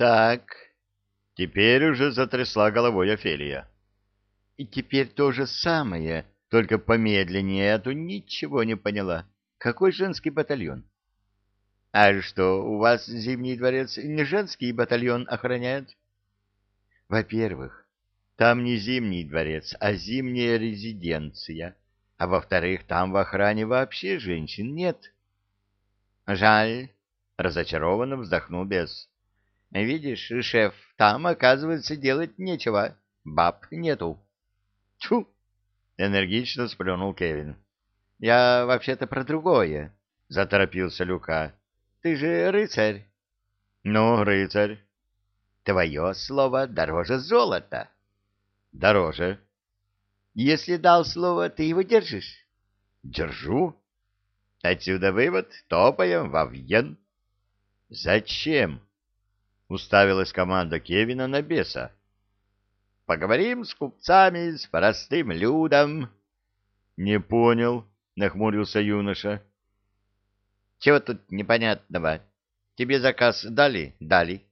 Так, теперь уже затрясла головой Офелия. И теперь то же самое, только помедленнее, а то ничего не поняла. Какой женский батальон? А что, у вас Зимний дворец не женский батальон охраняет? Во-первых, там не Зимний дворец, а зимняя резиденция. А во-вторых, там в охране вообще женщин нет. Жаль, разочарованно вздохнул бес. Видишь, шеф, там, оказывается, делать нечего. Баб нету. Тьфу! Энергично сплюнул Кевин. Я вообще-то про другое, заторопился Люка. Ты же рыцарь. Ну, рыцарь. Твое слово дороже золота. Дороже. Если дал слово, ты его держишь? Держу. Отсюда вывод, топаем во Вьен. Зачем? Уставилась команда Кевина на беса. Поговорим с купцами, с простым людом. Не понял, нахмурился юноша. Чего тут непонятного? Тебе заказ дали? Дали.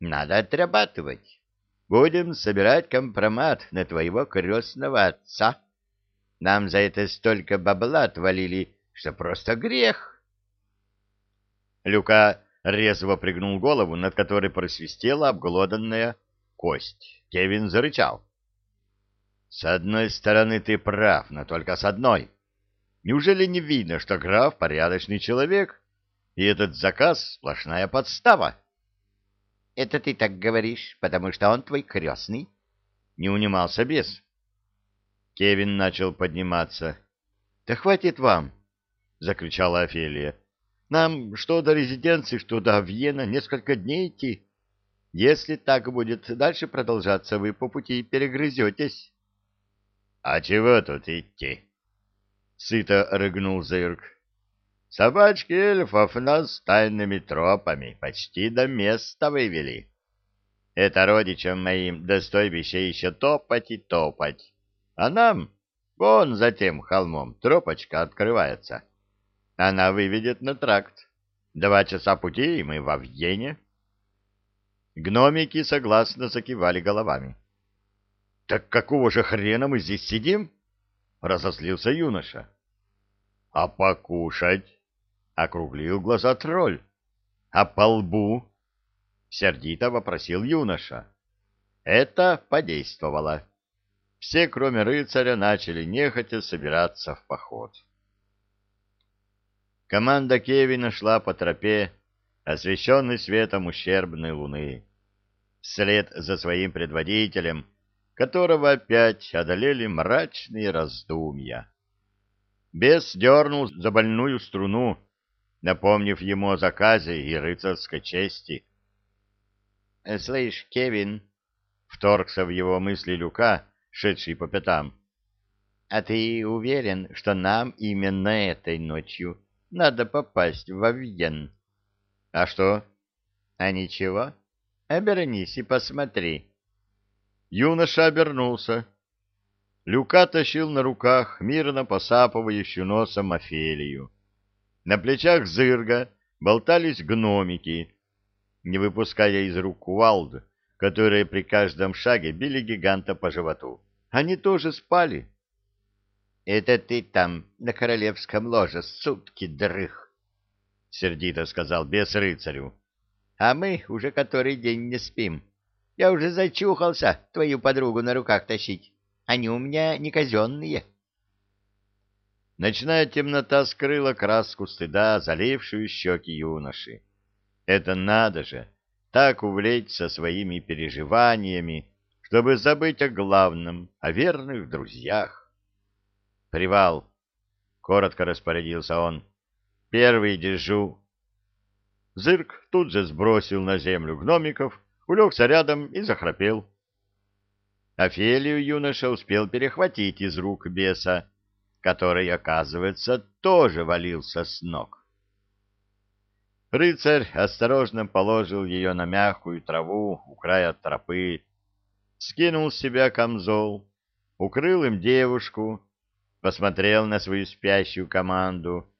Надо отрабатывать. Будем собирать компромат на твоего крестного отца. Нам за это столько бабла отвалили, что просто грех. Люка резво пригнул голову, над которой просвистела обглоданная кость. Кевин зарычал. «С одной стороны ты прав, но только с одной. Неужели не видно, что граф порядочный человек, и этот заказ — сплошная подстава?» «Это ты так говоришь, потому что он твой крестный?» Не унимался бес. Кевин начал подниматься. «Да хватит вам!» — закричала Офелия. «Нам что до резиденции, что до Вьена несколько дней идти. Если так будет дальше продолжаться, вы по пути перегрызетесь. — А чего тут идти? — сыто рыгнул Зырк. — Собачки эльфов нас тайными тропами почти до места вывели. Это родичам моим до стойбища еще топать и топать. А нам, вон за тем холмом, тропочка открывается. Она выведет на тракт. Два часа пути, и мы во Вьене. — Гномики согласно закивали головами. — Так какого же хрена мы здесь сидим? — разозлился юноша. — А покушать? — округлил глаза тролль. — А по лбу? — сердито вопросил юноша. Это подействовало. Все, кроме рыцаря, начали нехотя собираться в поход. Команда Кевина шла по тропе, освещенный светом ущербной луны, вслед за своим предводителем, которого опять одолели мрачные раздумья. Бес дернул за больную струну, напомнив ему о заказе и рыцарской чести. — Слышь, Кевин, — вторгся в его мысли Люка, шедший по пятам, — а ты уверен, что нам именно этой ночью надо попасть в Авьен? — а что? А ничего. Обернись и посмотри. Юноша обернулся. Люка тащил на руках мирно посапывающую носом Офелию. На плечах зырга болтались гномики, не выпуская из рук кувалд, которые при каждом шаге били гиганта по животу. Они тоже спали. — Это ты там на королевском ложе сутки дрых, — сердито сказал бес рыцарю. — А мы уже который день не спим. Я уже зачухался твою подругу на руках тащить. Они у меня не казенные. Ночная темнота скрыла краску стыда, залившую щеки юноши. Это надо же, так увлечься своими переживаниями, чтобы забыть о главном, о верных друзьях. «Привал!» — коротко распорядился он. Первый держу. Зырк тут же сбросил на землю гномиков, улегся рядом и захрапел. Офелию юноша успел перехватить из рук беса, который, оказывается, тоже валился с ног. Рыцарь осторожно положил ее на мягкую траву у края тропы, скинул с себя камзол, укрыл им девушку, посмотрел на свою спящую команду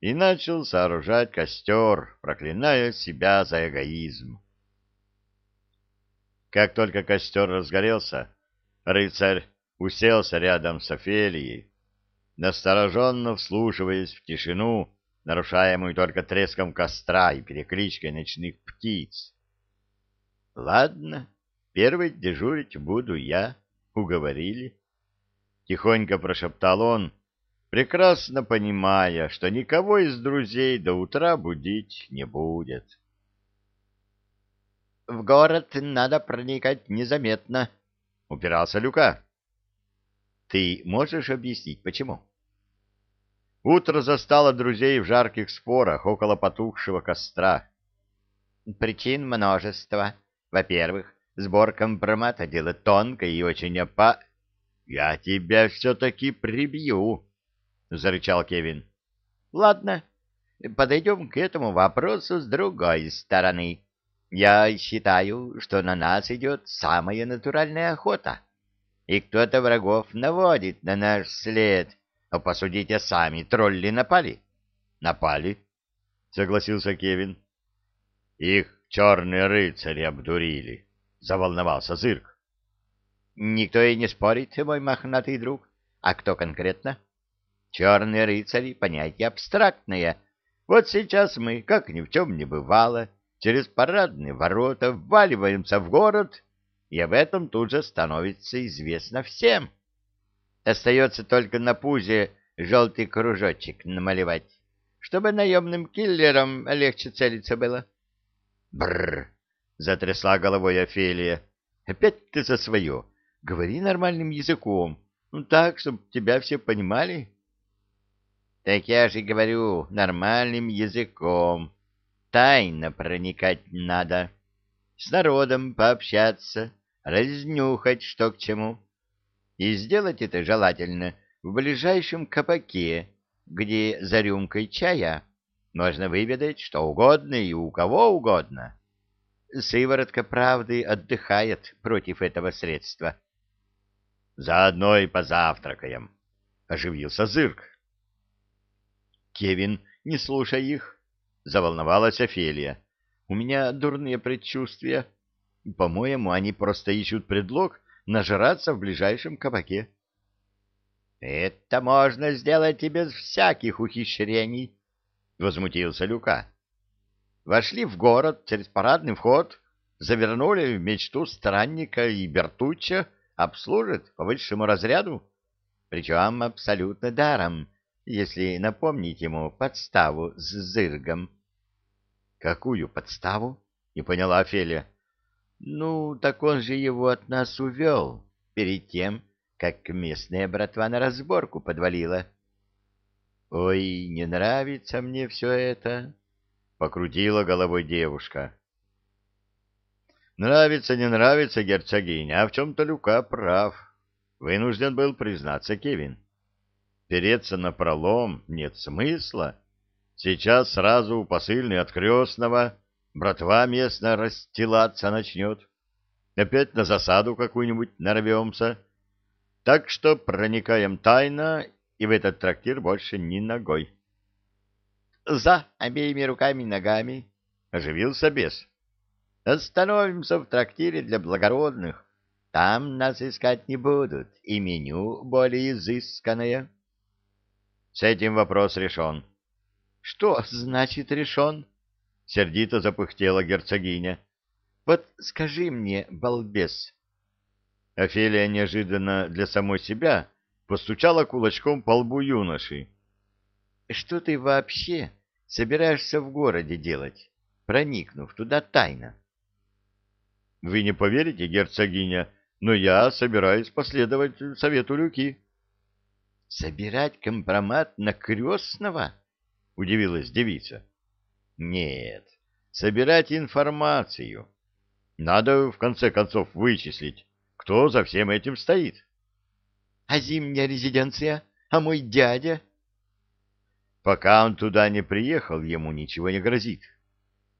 и начал сооружать костер, проклиная себя за эгоизм. Как только костер разгорелся, рыцарь уселся рядом с Офелией, настороженно вслушиваясь в тишину, нарушаемую только треском костра и перекличкой ночных птиц. — Ладно, первый дежурить буду я, уговорили. Тихонько прошептал он, прекрасно понимая, что никого из друзей до утра будить не будет. — В город надо проникать незаметно, — упирался Люка. — Ты можешь объяснить, почему? Утро застало друзей в жарких спорах около потухшего костра. Причин множество. Во-первых, сбор компромата — дело тонкое и очень опа... — Я тебя все-таки прибью, — зарычал Кевин. — Ладно, подойдем к этому вопросу с другой стороны. Я считаю, что на нас идет самая натуральная охота, и кто-то врагов наводит на наш след. А посудите сами, тролли напали? — Напали, — согласился Кевин. — Их черные рыцари обдурили, — заволновался Зырк. — Никто и не спорит, мой мохнатый друг. А кто конкретно? — Черные рыцари — понятие абстрактное. Вот сейчас мы, как ни в чем не бывало, через парадные ворота вваливаемся в город, и об этом тут же становится известно всем. Остается только на пузе желтый кружочек намалевать, чтобы наемным киллерам легче целиться было. Бррр! затрясла головой Офелия. Опять ты за свое. Говори нормальным языком, ну так, чтобы тебя все понимали. Так я же говорю нормальным языком. Тайно проникать надо. С народом пообщаться, разнюхать, что к чему. И сделать это желательно в ближайшем кабаке, где за рюмкой чая можно выведать что угодно и у кого угодно. Сыворотка правды отдыхает против этого средства. — Заодно и позавтракаем, — оживился Зырк. Кевин, не слушай их, — заволновалась Офелия. — У меня дурные предчувствия. По-моему, они просто ищут предлог нажраться в ближайшем кабаке. — Это можно сделать и без всяких ухищрений, — возмутился Люка. Вошли в город через парадный вход, завернули в мечту странника и Бертучча, обслужит по высшему разряду, причем абсолютно даром если напомнить ему подставу с зыргом. — Какую подставу? — не поняла Офелия. — Ну, так он же его от нас увел перед тем, как местная братва на разборку подвалила. — Ой, не нравится мне все это, — покрутила головой девушка. — Нравится, не нравится, герцогиня, а в чем-то Люка прав. Вынужден был признаться Кевин. — переться на пролом нет смысла. Сейчас сразу у посыльный от крестного братва местно расстилаться начнет. Опять на засаду какую-нибудь нарвемся. Так что проникаем тайно, и в этот трактир больше ни ногой. — За обеими руками и ногами, — оживился бес. — Остановимся в трактире для благородных. Там нас искать не будут, и меню более изысканное. С этим вопрос решен. — Что значит решен? — сердито запыхтела герцогиня. — Вот скажи мне, балбес. Офелия неожиданно для самой себя постучала кулачком по лбу юноши. — Что ты вообще собираешься в городе делать, проникнув туда тайно? — Вы не поверите, герцогиня, но я собираюсь последовать совету Люки. — собирать компромат на крестного? — удивилась девица. — Нет, собирать информацию. Надо, в конце концов, вычислить, кто за всем этим стоит. — А зимняя резиденция? А мой дядя? Пока он туда не приехал, ему ничего не грозит.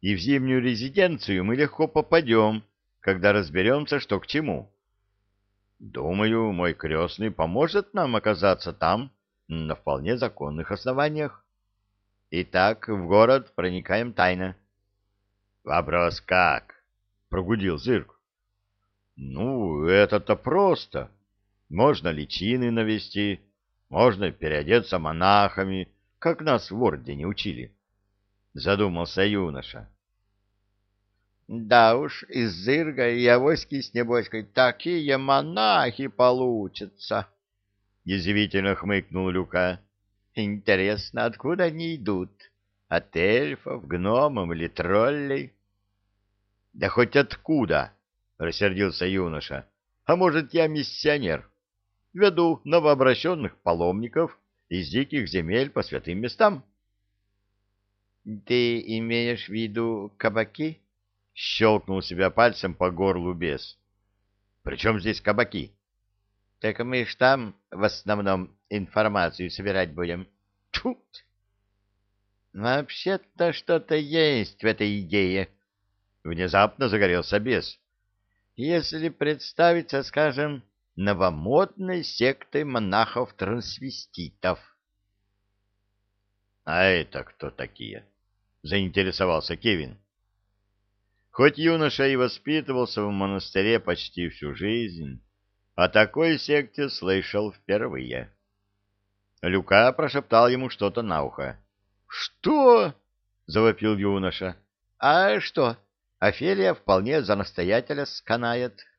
И в зимнюю резиденцию мы легко попадем, когда разберемся, что к чему. Думаю, мой крестный поможет нам оказаться там на вполне законных основаниях. Итак, в город проникаем тайно. Вопрос как? Прогудил Зырк. Ну, это-то просто. Можно личины навести, можно переодеться монахами, как нас в ордене учили. Задумался юноша. Да уж, из Зырга и Авоськи с Небоськой такие монахи получатся. Язвительно хмыкнул Люка. Интересно, откуда они идут? От эльфов, гномов или троллей? Да хоть откуда, рассердился юноша. А может, я миссионер? Веду новообращенных паломников из диких земель по святым местам. Ты имеешь в виду кабаки? Щелкнул себя пальцем по горлу бес. Причем здесь кабаки? Так мы ж там в основном информацию собирать будем. Тут. Вообще-то что-то есть в этой идее. Внезапно загорелся бес. Если представиться, скажем, новомодной сектой монахов-трансвеститов. — А это кто такие? — заинтересовался Кевин. Хоть юноша и воспитывался в монастыре почти всю жизнь, о такой секте слышал впервые. Люка прошептал ему что-то на ухо. — Что? — завопил юноша. — А что? Офелия вполне за настоятеля сканает. —